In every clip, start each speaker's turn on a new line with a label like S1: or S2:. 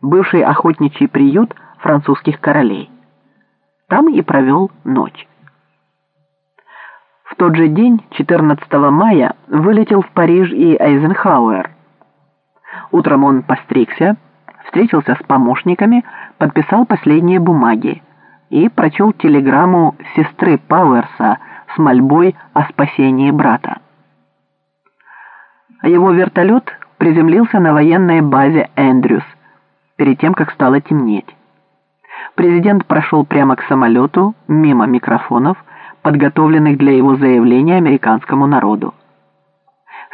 S1: бывший охотничий приют французских королей. Там и провел ночь. В тот же день, 14 мая, вылетел в Париж и Эйзенхауэр. Утром он постригся, встретился с помощниками, подписал последние бумаги и прочел телеграмму сестры Пауэрса с мольбой о спасении брата. Его вертолет приземлился на военной базе Эндрюс перед тем, как стало темнеть. Президент прошел прямо к самолету, мимо микрофонов, подготовленных для его заявления американскому народу.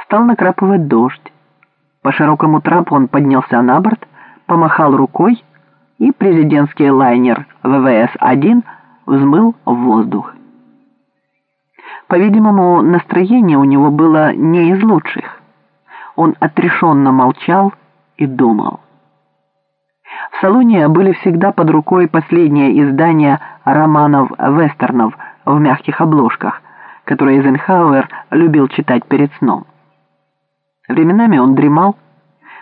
S1: Стал накрапывать дождь. По широкому трапу он поднялся на борт, помахал рукой, и президентский лайнер ВВС-1 взмыл в воздух. По-видимому, настроение у него было не из лучших. Он отрешенно молчал и думал. В салоне были всегда под рукой последние издания романов-вестернов в мягких обложках, которые Эйзенхауэр любил читать перед сном. Временами он дремал,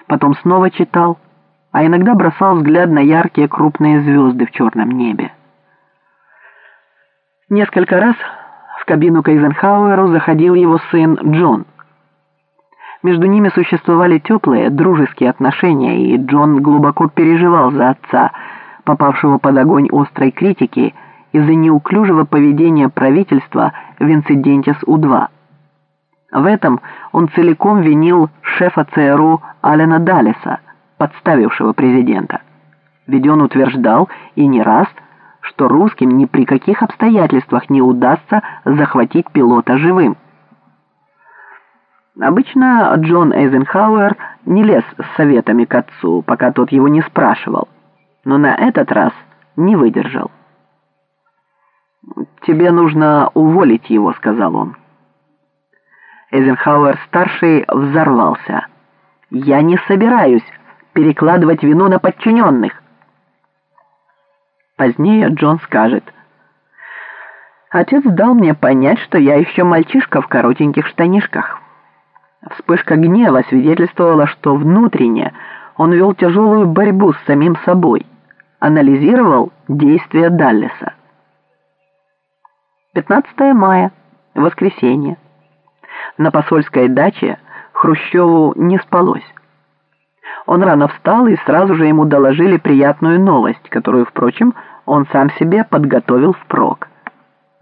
S1: потом снова читал, а иногда бросал взгляд на яркие крупные звезды в черном небе. Несколько раз в кабину к Эйзенхауэру заходил его сын Джон. Между ними существовали теплые, дружеские отношения, и Джон глубоко переживал за отца, попавшего под огонь острой критики из-за неуклюжего поведения правительства в инциденте с У-2. В этом он целиком винил шефа ЦРУ Алена Даллеса, подставившего президента. Ведь он утверждал, и не раз, что русским ни при каких обстоятельствах не удастся захватить пилота живым. Обычно Джон Эйзенхауэр не лез с советами к отцу, пока тот его не спрашивал, но на этот раз не выдержал. «Тебе нужно уволить его», — сказал он. Эйзенхауэр-старший взорвался. «Я не собираюсь перекладывать вину на подчиненных». Позднее Джон скажет. «Отец дал мне понять, что я еще мальчишка в коротеньких штанишках». Вспышка гнева свидетельствовала, что внутренне он вел тяжелую борьбу с самим собой, анализировал действия Даллеса. 15 мая, воскресенье. На посольской даче Хрущеву не спалось. Он рано встал, и сразу же ему доложили приятную новость, которую, впрочем, он сам себе подготовил впрок.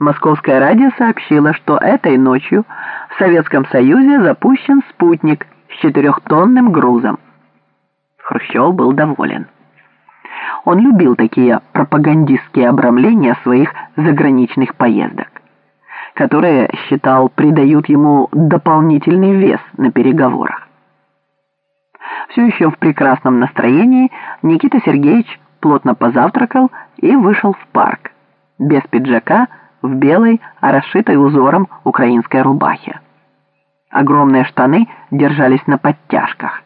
S1: Московское радио сообщило, что этой ночью в Советском Союзе запущен спутник с четырехтонным грузом. Хрущев был доволен. Он любил такие пропагандистские обрамления своих заграничных поездок, которые, считал, придают ему дополнительный вес на переговорах. Все еще в прекрасном настроении Никита Сергеевич плотно позавтракал и вышел в парк, без пиджака, в белой, а расшитой узором украинской рубахе. Огромные штаны держались на подтяжках.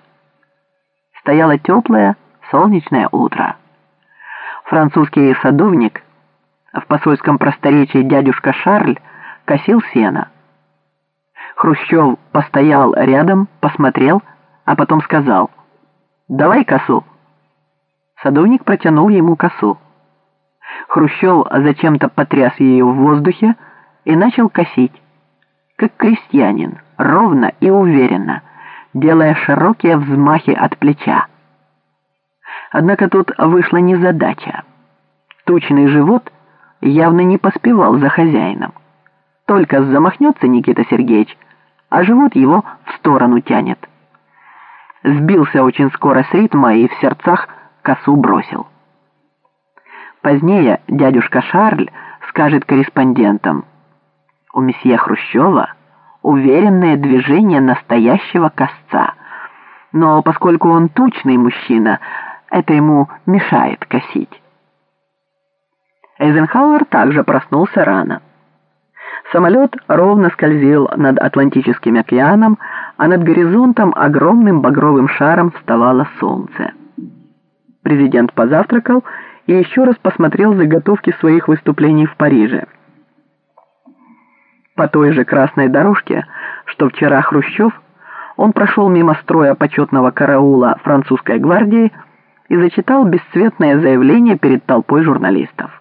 S1: Стояло теплое, солнечное утро. Французский садовник, в посольском просторечии дядюшка Шарль, косил сено. Хрущев постоял рядом, посмотрел, а потом сказал «Давай косу». Садовник протянул ему косу. Хрущев зачем-то потряс ее в воздухе и начал косить, как крестьянин, ровно и уверенно, делая широкие взмахи от плеча. Однако тут вышла незадача. Тучный живот явно не поспевал за хозяином. Только замахнется Никита Сергеевич, а живот его в сторону тянет. Сбился очень скоро с ритма и в сердцах косу бросил. Позднее дядюшка Шарль скажет корреспондентам, у месье Хрущева уверенное движение настоящего косца, но поскольку он тучный мужчина, это ему мешает косить. Эйзенхауэр также проснулся рано. Самолет ровно скользил над Атлантическим океаном, а над горизонтом огромным багровым шаром вставало солнце. Президент позавтракал и еще раз посмотрел заготовки своих выступлений в Париже. По той же красной дорожке, что вчера Хрущев, он прошел мимо строя почетного караула французской гвардии и зачитал бесцветное заявление перед толпой журналистов.